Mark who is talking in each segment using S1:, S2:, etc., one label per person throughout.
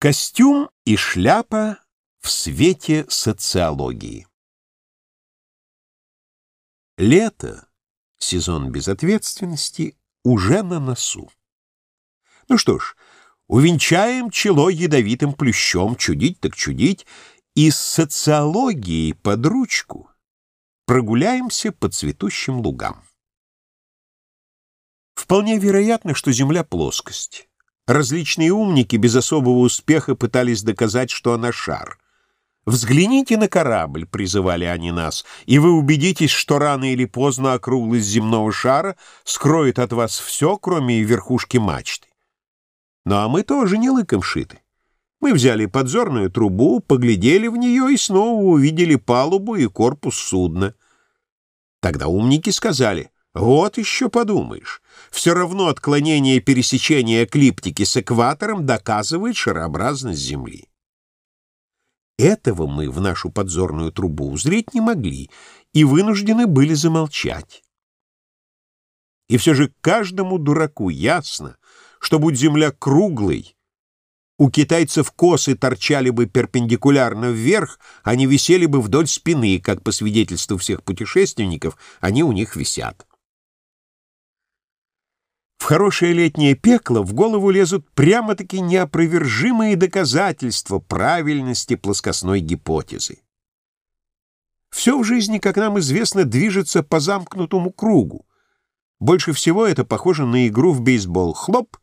S1: Костюм и шляпа в свете социологии. Лето, сезон безответственности, уже на носу. Ну что ж, увенчаем чело ядовитым плющом, чудить так чудить, и с социологией под ручку прогуляемся по цветущим лугам. Вполне вероятно, что Земля — плоскость. Различные умники без особого успеха пытались доказать, что она шар. «Взгляните на корабль», — призывали они нас, «и вы убедитесь, что рано или поздно округлость земного шара скроет от вас все, кроме верхушки мачты». Ну а мы тоже не лыком шиты. Мы взяли подзорную трубу, поглядели в нее и снова увидели палубу и корпус судна. Тогда умники сказали — вот еще подумаешь. Все равно отклонение пересечения эклиптики с экватором доказывает шарообразность Земли. Этого мы в нашу подзорную трубу узреть не могли и вынуждены были замолчать. И все же каждому дураку ясно, что будь Земля круглой, у китайцев косы торчали бы перпендикулярно вверх, они висели бы вдоль спины, как по свидетельству всех путешественников, они у них висят. В хорошее летнее пекло в голову лезут прямо-таки неопровержимые доказательства правильности плоскостной гипотезы. Все в жизни, как нам известно, движется по замкнутому кругу. Больше всего это похоже на игру в бейсбол. Хлоп,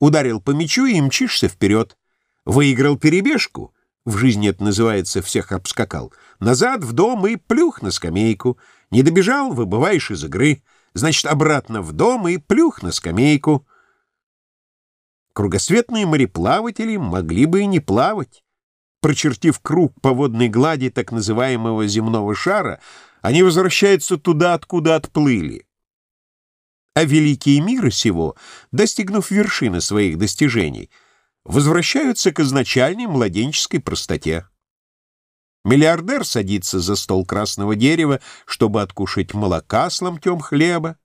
S1: ударил по мячу и мчишься вперед. Выиграл перебежку, в жизни это называется «всех обскакал», назад в дом и плюх на скамейку. Не добежал — выбываешь из игры значит, обратно в дом и плюх на скамейку. Кругосветные мореплаватели могли бы и не плавать. Прочертив круг по водной глади так называемого земного шара, они возвращаются туда, откуда отплыли. А великие мира сего, достигнув вершины своих достижений, возвращаются к изначальной младенческой простоте. Миллиардер садится за стол красного дерева, чтобы откушать молока с ломтем хлеба.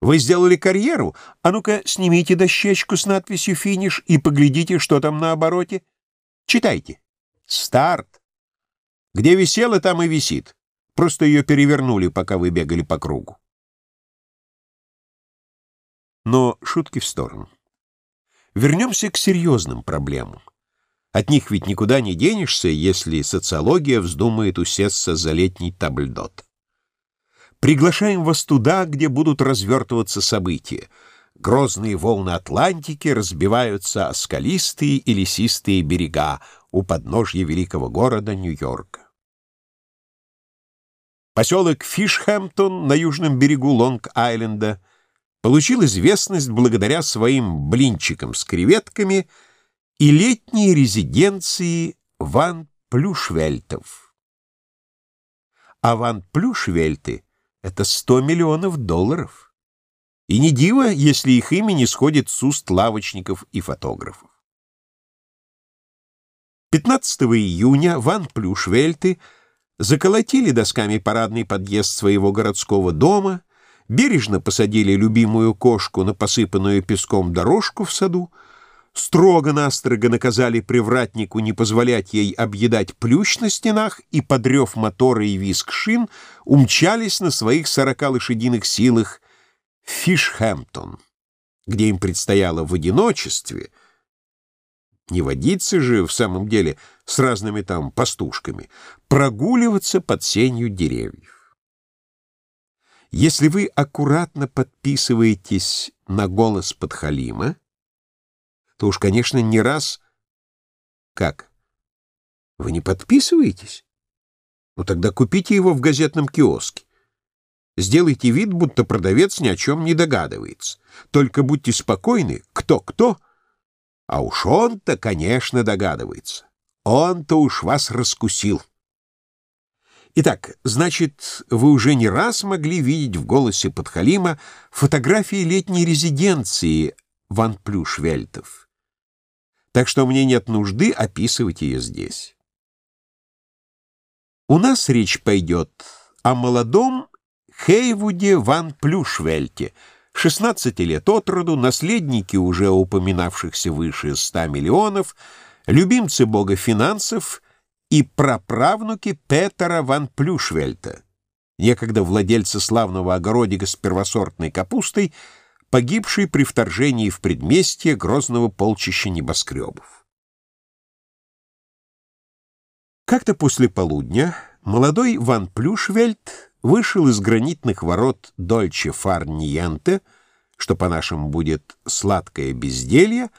S1: Вы сделали карьеру? А ну-ка, снимите дощечку с надписью «Финиш» и поглядите, что там на обороте. Читайте. Старт. Где висела, там и висит. Просто ее перевернули, пока вы бегали по кругу. Но шутки в сторону. Вернемся к серьезным проблемам. От них ведь никуда не денешься, если социология вздумает усесться за летний табльдот. Приглашаем вас туда, где будут развертываться события. Грозные волны Атлантики разбиваются о скалистые и лесистые берега у подножья великого города Нью-Йорка. Поселок Фишхэмптон на южном берегу Лонг-Айленда получил известность благодаря своим блинчикам с креветками — и летние резиденции Ван Плюшвельтов. А Ван Плюшвельты — это 100 миллионов долларов. И не диво, если их имя не сходит с уст лавочников и фотографов. 15 июня Ван Плюшвельты заколотили досками парадный подъезд своего городского дома, бережно посадили любимую кошку на посыпанную песком дорожку в саду, строго-настрого наказали привратнику не позволять ей объедать плющ на стенах и, подрев мотора и виск шин, умчались на своих сорока лошадиных силах в Фишхэмптон, где им предстояло в одиночестве, не водиться же в самом деле с разными там пастушками, прогуливаться под сенью деревьев. Если вы аккуратно подписываетесь на голос подхалима, то уж, конечно, не раз... Как? Вы не подписываетесь? Ну тогда купите его в газетном киоске. Сделайте вид, будто продавец ни о чем не догадывается. Только будьте спокойны, кто-кто, а уж он-то, конечно, догадывается. Он-то уж вас раскусил. Итак, значит, вы уже не раз могли видеть в голосе подхалима фотографии летней резиденции Ван Плюшвельтов так что мне нет нужды описывать ее здесь. У нас речь пойдет о молодом Хейвуде ван Плюшвельте, 16 лет от роду, наследники уже упоминавшихся выше 100 миллионов, любимцы бога финансов и праправнуки Петера ван Плюшвельта, некогда владельца славного огородика с первосортной капустой, погибший при вторжении в предместье грозного полчища небоскребов. Как-то после полудня молодой Ван Плюшвельт вышел из гранитных ворот Дольче Фарниенте, что по-нашему будет «сладкое безделье»,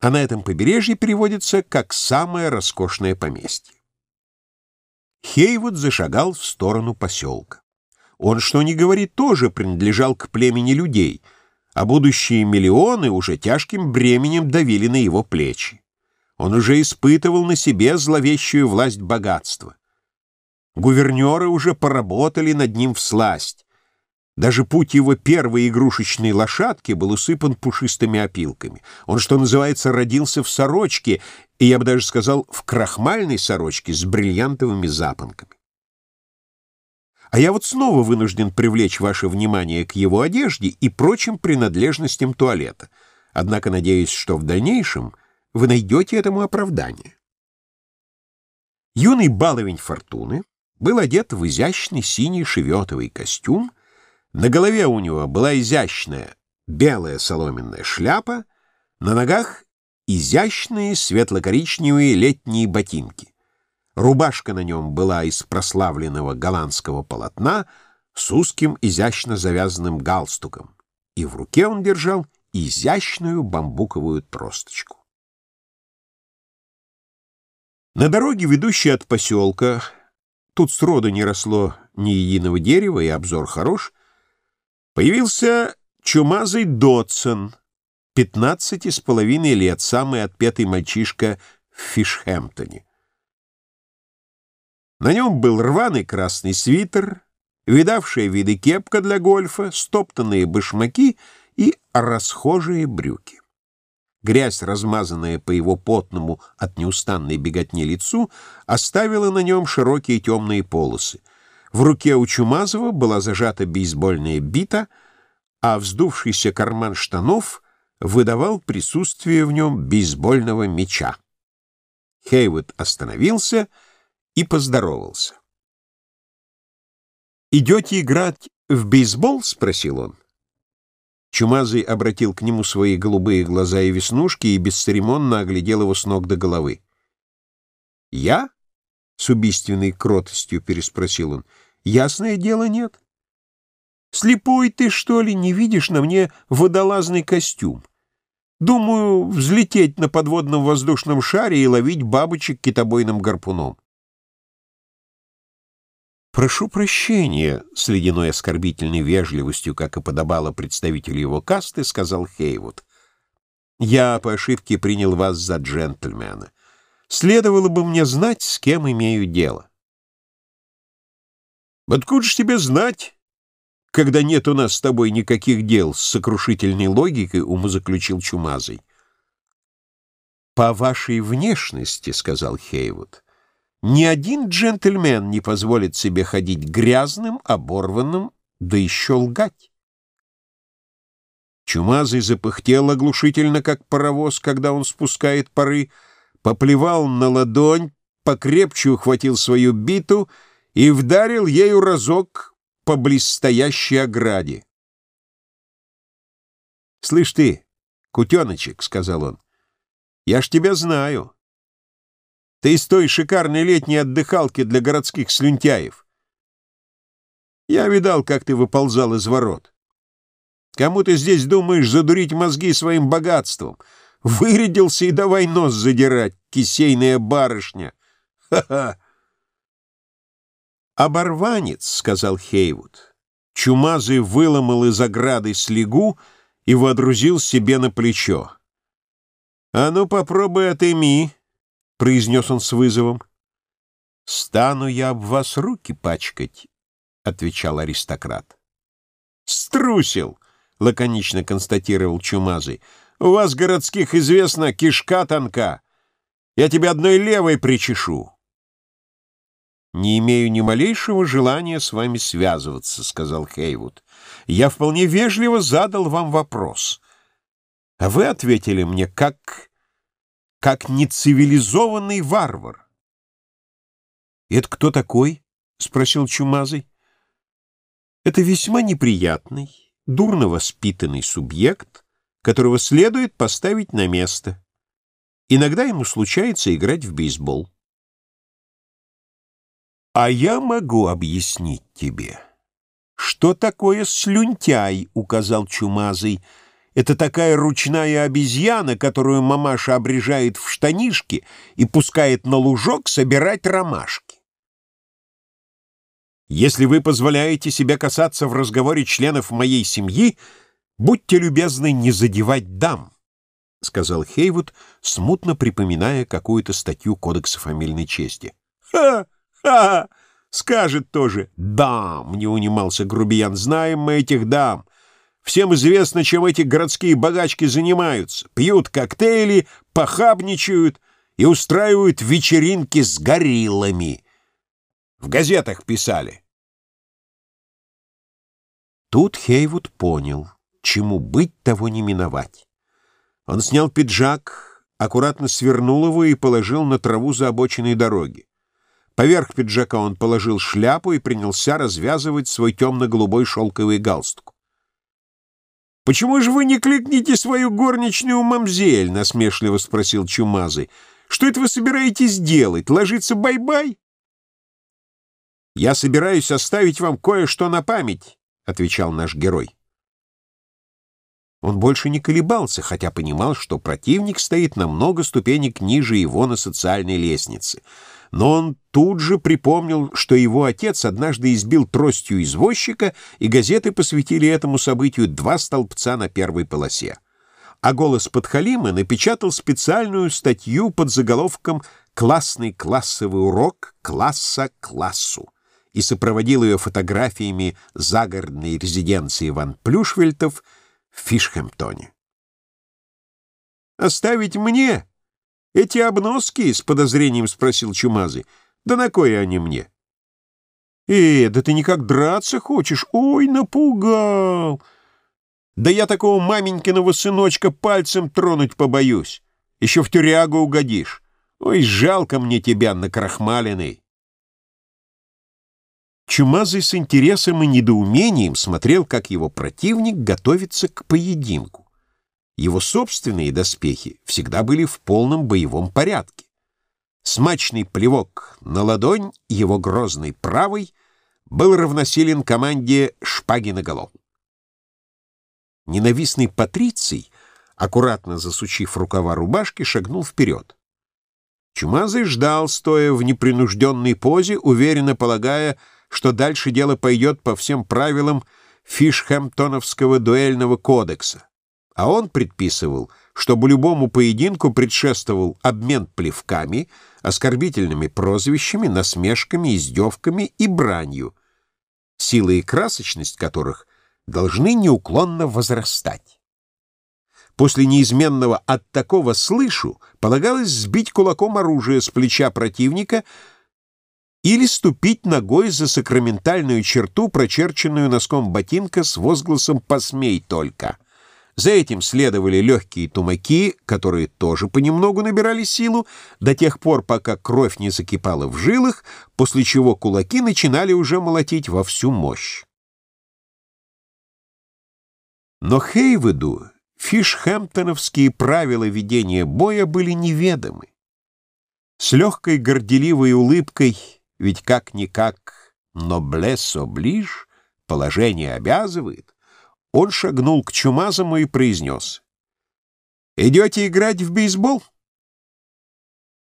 S1: а на этом побережье переводится как «самое роскошное поместье». Хейвуд зашагал в сторону поселка. Он, что ни говорит, тоже принадлежал к племени людей, а будущие миллионы уже тяжким бременем давили на его плечи. Он уже испытывал на себе зловещую власть богатства. Гувернеры уже поработали над ним в сласть. Даже путь его первой игрушечной лошадки был усыпан пушистыми опилками. Он, что называется, родился в сорочке, и я бы даже сказал, в крахмальной сорочке с бриллиантовыми запонками. А я вот снова вынужден привлечь ваше внимание к его одежде и прочим принадлежностям туалета. Однако надеюсь, что в дальнейшем вы найдете этому оправдание. Юный баловень фортуны был одет в изящный синий шеветовый костюм, на голове у него была изящная белая соломенная шляпа, на ногах изящные светло-коричневые летние ботинки. Рубашка на нем была из прославленного голландского полотна с узким изящно завязанным галстуком, и в руке он держал изящную бамбуковую тросточку. На дороге, ведущей от поселка, тут сроду не росло ни единого дерева, и обзор хорош, появился чумазый Дотсон, пятнадцати с половиной лет, самый отпетый мальчишка в Фишхэмптоне. На нем был рваный красный свитер, видавшая виды кепка для гольфа, стоптанные башмаки и расхожие брюки. Грязь, размазанная по его потному от неустанной беготни лицу, оставила на нем широкие темные полосы. В руке у Чумазова была зажата бейсбольная бита, а вздувшийся карман штанов выдавал присутствие в нем бейсбольного мяча. Хейвуд остановился и поздоровался. «Идете играть в бейсбол?» — спросил он. Чумазый обратил к нему свои голубые глаза и веснушки и бесцеремонно оглядел его с ног до головы. «Я?» — с убийственной кротостью переспросил он. «Ясное дело, нет. Слепой ты, что ли, не видишь на мне водолазный костюм? Думаю, взлететь на подводном воздушном шаре и ловить бабочек китобойным гарпуном. «Прошу прощения», — с ледяной оскорбительной вежливостью, как и подобало представителю его касты, сказал Хейвуд. «Я по ошибке принял вас за джентльмена. Следовало бы мне знать, с кем имею дело». «Откуда ж тебе знать, когда нет у нас с тобой никаких дел?» — с сокрушительной логикой умозаключил Чумазый. «По вашей внешности», — сказал Хейвуд. Ни один джентльмен не позволит себе ходить грязным, оборванным, да еще лгать. Чумазый запыхтел оглушительно, как паровоз, когда он спускает пары, поплевал на ладонь, покрепче ухватил свою биту и вдарил ею разок по близстоящей ограде. «Слышь ты, кутеночек», — сказал он, — «я ж тебя знаю». Ты из той шикарной летней отдыхалки для городских слюнтяев. Я видал, как ты выползал из ворот. Кому ты здесь думаешь задурить мозги своим богатством? Вырядился и давай нос задирать, кисейная барышня. Ха-ха! «Оборванец», — сказал Хейвуд. Чумазый выломал из ограды слегу и водрузил себе на плечо. «А ну, попробуй отыми», — произнес он с вызовом. «Стану я об вас руки пачкать», — отвечал аристократ. «Струсил», — лаконично констатировал Чумазый. «У вас, городских, известно, кишка тонка. Я тебя одной левой причешу». «Не имею ни малейшего желания с вами связываться», — сказал Хейвуд. «Я вполне вежливо задал вам вопрос. А вы ответили мне как... как нецивилизованный варвар». «Это кто такой?» — спросил Чумазый. «Это весьма неприятный, дурно воспитанный субъект, которого следует поставить на место. Иногда ему случается играть в бейсбол». А я могу объяснить тебе. Что такое слюнтяй, указал Чумазый. Это такая ручная обезьяна, которую мамаша обрежает в штанишки и пускает на лужок собирать ромашки. Если вы позволяете себе касаться в разговоре членов моей семьи, будьте любезны не задевать дам, — сказал Хейвуд, смутно припоминая какую-то статью Кодекса фамильной чести. «Ха! Ха! Скажет тоже. Дам, не унимался грубиян, знаем мы этих дам. Всем известно, чем эти городские богачки занимаются. Пьют коктейли, похабничают и устраивают вечеринки с гориллами. В газетах писали. Тут Хейвуд понял, чему быть, того не миновать. Он снял пиджак, аккуратно свернул его и положил на траву за обочиной дороги. Поверх пиджака он положил шляпу и принялся развязывать свой темно-голубой шелковый галстук. «Почему же вы не кликните свою горничную мамзель?» — насмешливо спросил Чумазый. «Что это вы собираетесь делать? Ложиться бай-бай?» «Я собираюсь оставить вам кое-что на память», — отвечал наш герой. Он больше не колебался, хотя понимал, что противник стоит на много ступенек ниже его на социальной лестнице — но он тут же припомнил, что его отец однажды избил тростью извозчика, и газеты посвятили этому событию два столбца на первой полосе. А голос подхалима напечатал специальную статью под заголовком «Классный классовый урок класса классу» и сопроводил ее фотографиями загородной резиденции Ван Плюшвельтов в Фишхэмптоне. «Оставить мне?» «Эти обноски?» — с подозрением спросил Чумазый. «Да на кое они мне?» «Э, да ты никак драться хочешь? Ой, напугал!» «Да я такого маменькиного сыночка пальцем тронуть побоюсь. Еще в тюрягу угодишь. Ой, жалко мне тебя, накрахмаленный!» Чумазый с интересом и недоумением смотрел, как его противник готовится к поединку. Его собственные доспехи всегда были в полном боевом порядке. Смачный плевок на ладонь его грозной правой был равносилен команде «шпаги на голову». Ненавистный Патриций, аккуратно засучив рукава рубашки, шагнул вперед. Чумазый ждал, стоя в непринужденной позе, уверенно полагая, что дальше дело пойдет по всем правилам Фишхэмптоновского дуэльного кодекса а он предписывал, чтобы любому поединку предшествовал обмен плевками, оскорбительными прозвищами, насмешками, издевками и бранью, сила и красочность которых должны неуклонно возрастать. После неизменного «от такого слышу» полагалось сбить кулаком оружие с плеча противника или ступить ногой за сакраментальную черту, прочерченную носком ботинка с возгласом «посмей только». За этим следовали легкие тумаки, которые тоже понемногу набирали силу, до тех пор, пока кровь не закипала в жилах, после чего кулаки начинали уже молотить во всю мощь. Но Хейведу фишхэмптоновские правила ведения боя были неведомы. С легкой горделивой улыбкой, ведь как-никак «ноблес оближ» положение обязывает, он шагнул к Чумазому и произнес. «Идете играть в бейсбол?»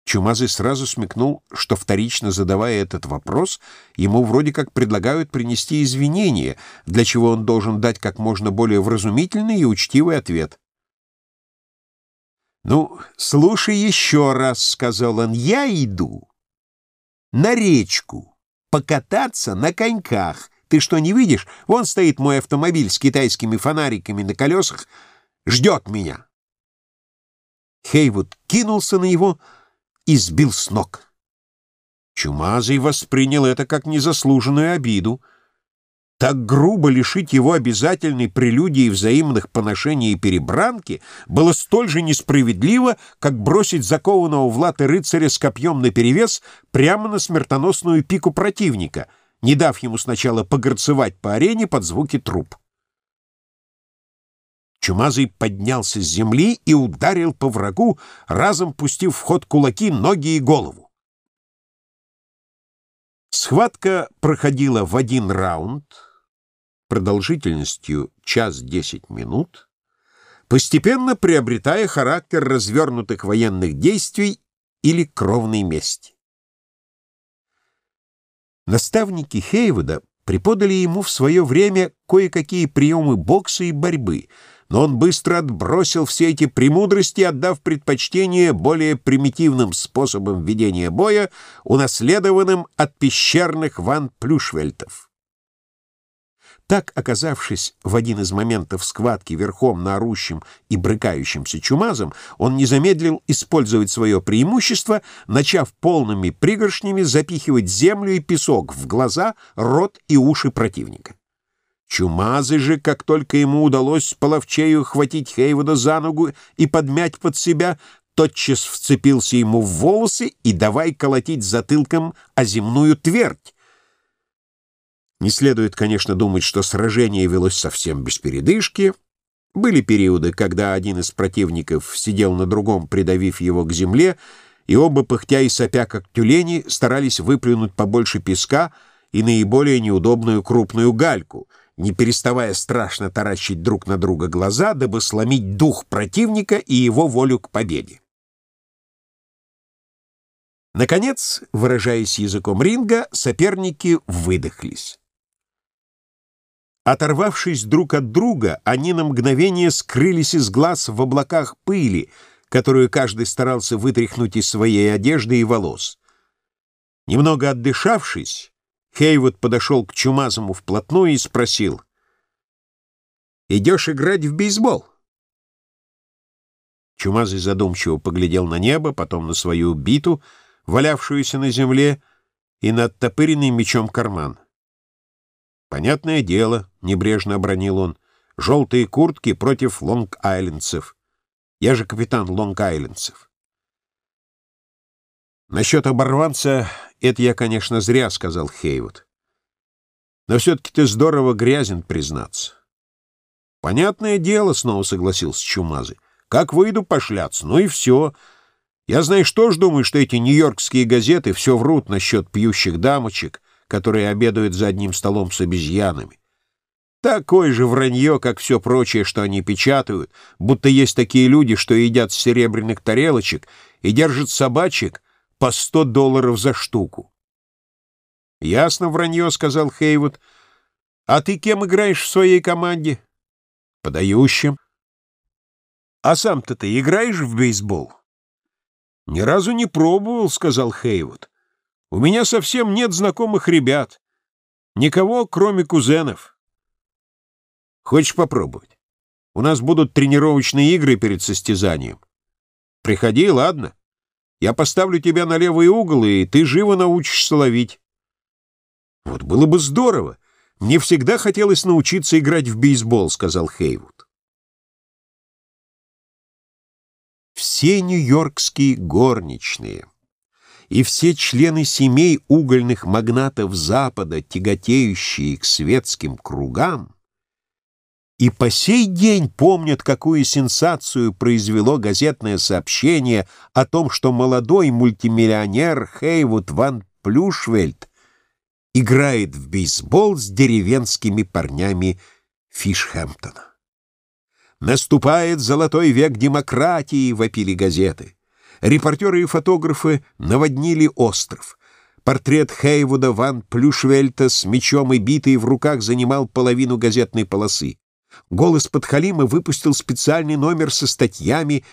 S1: Чумазый сразу смекнул, что вторично задавая этот вопрос, ему вроде как предлагают принести извинения, для чего он должен дать как можно более вразумительный и учтивый ответ. «Ну, слушай еще раз», — сказал он, — «я иду на речку покататься на коньках, ты что, не видишь? Вон стоит мой автомобиль с китайскими фонариками на колесах. Ждет меня. Хейвуд кинулся на него и сбил с ног. Чумазый воспринял это как незаслуженную обиду. Так грубо лишить его обязательной прелюдии взаимных поношений и перебранки было столь же несправедливо, как бросить закованного в латы рыцаря с копьем наперевес прямо на смертоносную пику противника, не дав ему сначала погорцевать по арене под звуки труп. Чумазый поднялся с земли и ударил по врагу, разом пустив в ход кулаки, ноги и голову. Схватка проходила в один раунд, продолжительностью час десять минут, постепенно приобретая характер развернутых военных действий или кровной мести. Наставники Хейвуда преподали ему в свое время кое-какие приемы бокса и борьбы — но он быстро отбросил все эти премудрости, отдав предпочтение более примитивным способам ведения боя, унаследованным от пещерных ван Плюшвельтов. Так, оказавшись в один из моментов схватки верхом на орущем и брыкающимся чумазом, он не замедлил использовать свое преимущество, начав полными пригоршнями запихивать землю и песок в глаза, рот и уши противника. Чумазы же, как только ему удалось половчею хватить Хейвуда за ногу и подмять под себя, тотчас вцепился ему в волосы и давай колотить затылком о земную твердь. Не следует, конечно, думать, что сражение велось совсем без передышки. Были периоды, когда один из противников сидел на другом, придавив его к земле, и оба, пыхтя и сопя, как тюлени, старались выплюнуть побольше песка и наиболее неудобную крупную гальку — не переставая страшно таращить друг на друга глаза, дабы сломить дух противника и его волю к победе. Наконец, выражаясь языком ринга, соперники выдохлись. Оторвавшись друг от друга, они на мгновение скрылись из глаз в облаках пыли, которую каждый старался вытряхнуть из своей одежды и волос. Немного отдышавшись, Хейвуд подошел к Чумазому вплотную и спросил. «Идешь играть в бейсбол?» Чумазый задумчиво поглядел на небо, потом на свою биту, валявшуюся на земле, и на оттопыренный мечом карман. «Понятное дело», — небрежно обронил он, — «желтые куртки против лонг-айлендцев. Я же капитан лонг-айлендцев». Насчет оборванца «Это я, конечно, зря», — сказал Хейвуд. «Но все-таки ты здорово грязен, признаться». «Понятное дело», — снова согласился Чумазый. «Как выйду пошляться, ну и все. Я, знаешь, тоже думаю, что эти нью-йоркские газеты все врут насчет пьющих дамочек, которые обедают за одним столом с обезьянами. Такое же вранье, как все прочее, что они печатают, будто есть такие люди, что едят с серебряных тарелочек и держат собачек, по сто долларов за штуку. «Ясно, вранье», — сказал Хейвуд. «А ты кем играешь в своей команде?» «Подающим». «А сам-то ты играешь в бейсбол?» «Ни разу не пробовал», — сказал Хейвуд. «У меня совсем нет знакомых ребят. Никого, кроме кузенов». «Хочешь попробовать? У нас будут тренировочные игры перед состязанием. Приходи, ладно?» Я поставлю тебя на левый угол, и ты живо научишься ловить. Вот было бы здорово. Мне всегда хотелось научиться играть в бейсбол, сказал Хейвуд. Все нью-йоркские горничные и все члены семей угольных магнатов Запада, тяготеющие к светским кругам, и по сей день помнят, какую сенсацию произвело газетное сообщение о том, что молодой мультимиллионер Хейвуд ван Плюшвельд играет в бейсбол с деревенскими парнями Фишхэмптона. «Наступает золотой век демократии», — вопили газеты. Репортеры и фотографы наводнили остров. Портрет Хейвуда ван Плюшвельта с мечом и битой в руках занимал половину газетной полосы. Голос подхалима выпустил специальный номер со статьями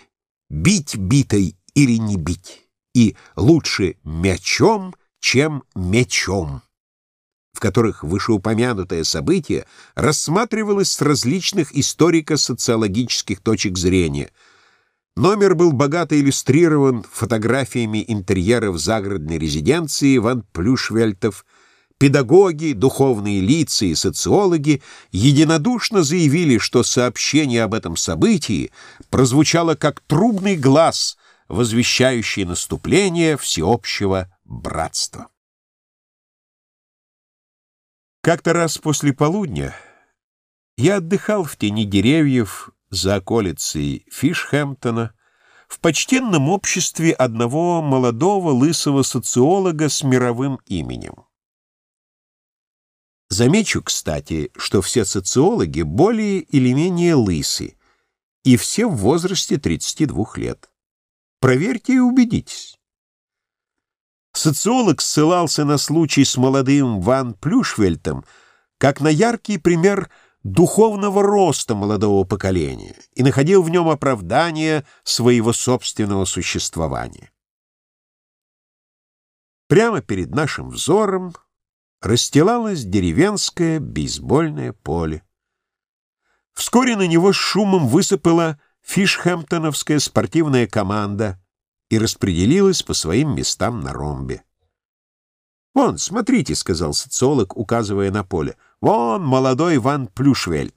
S1: «Бить битой или не бить» и «Лучше мячом, чем мечом», в которых вышеупомянутое событие рассматривалось с различных историко-социологических точек зрения. Номер был богато иллюстрирован фотографиями интерьеров загородной резиденции Ван Плюшвельтов. Педагоги, духовные лица и социологи единодушно заявили, что сообщение об этом событии прозвучало как трубный глаз, возвещающий наступление всеобщего братства. Как-то раз после полудня я отдыхал в тени деревьев за околицей Фишхэмптона в почтенном обществе одного молодого лысого социолога с мировым именем. Замечу, кстати, что все социологи более или менее лысы, и все в возрасте 32 лет. Проверьте и убедитесь. Социолог ссылался на случай с молодым Ван Плюшвельтом как на яркий пример духовного роста молодого поколения и находил в нем оправдание своего собственного существования. Прямо перед нашим взором расстилалось деревенское бейсбольное поле. Вскоре на него с шумом высыпала фишхэмптоновская спортивная команда и распределилась по своим местам на ромбе. «Вон, смотрите», — сказал социолог, указывая на поле, — «вон молодой Ван Плюшвельд».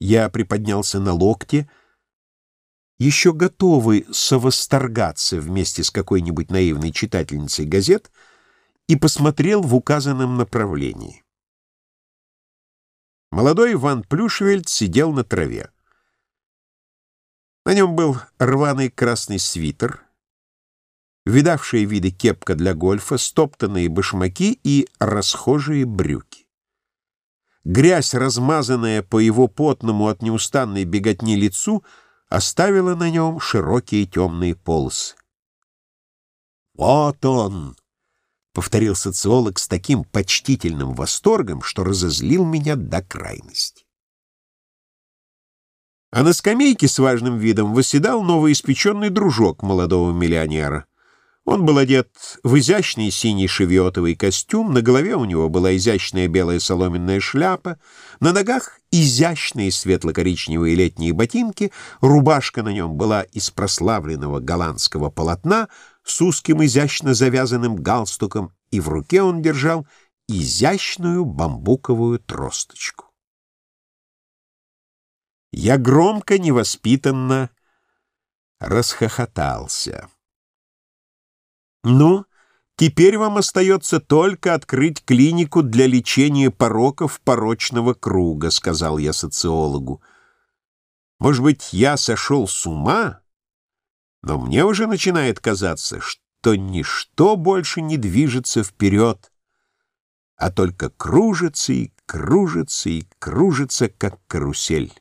S1: Я приподнялся на локте, еще готовый совосторгаться вместе с какой-нибудь наивной читательницей газет, и посмотрел в указанном направлении. Молодой Ван Плюшвельд сидел на траве. На нем был рваный красный свитер, видавшие виды кепка для гольфа, стоптанные башмаки и расхожие брюки. Грязь, размазанная по его потному от неустанной беготни лицу, оставила на нем широкие темные полосы. «Вот он!» — повторил социолог с таким почтительным восторгом, что разозлил меня до крайности. А на скамейке с важным видом восседал новоиспеченный дружок молодого миллионера — он был одет в изящный синий шевиотовый костюм, на голове у него была изящная белая соломенная шляпа, на ногах изящные светло-коричневые летние ботинки, рубашка на нем была из прославленного голландского полотна с узким изящно завязанным галстуком, и в руке он держал изящную бамбуковую тросточку. Я громко, невоспитанно расхохотался. «Ну, теперь вам остается только открыть клинику для лечения пороков порочного круга», — сказал я социологу. «Может быть, я сошел с ума, но мне уже начинает казаться, что ничто больше не движется вперед, а только кружится и кружится и кружится, как карусель».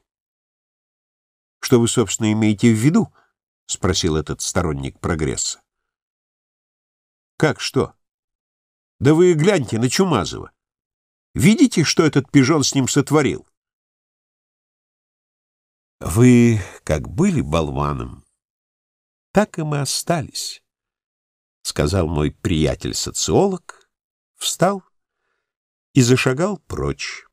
S1: «Что вы, собственно, имеете в виду?» — спросил этот сторонник прогресса. Как что? Да вы гляньте на Чумазова. Видите, что этот пижон с ним сотворил? Вы как были болваном, так и мы остались, сказал мой приятель-социолог, встал и зашагал прочь.